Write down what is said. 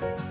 し。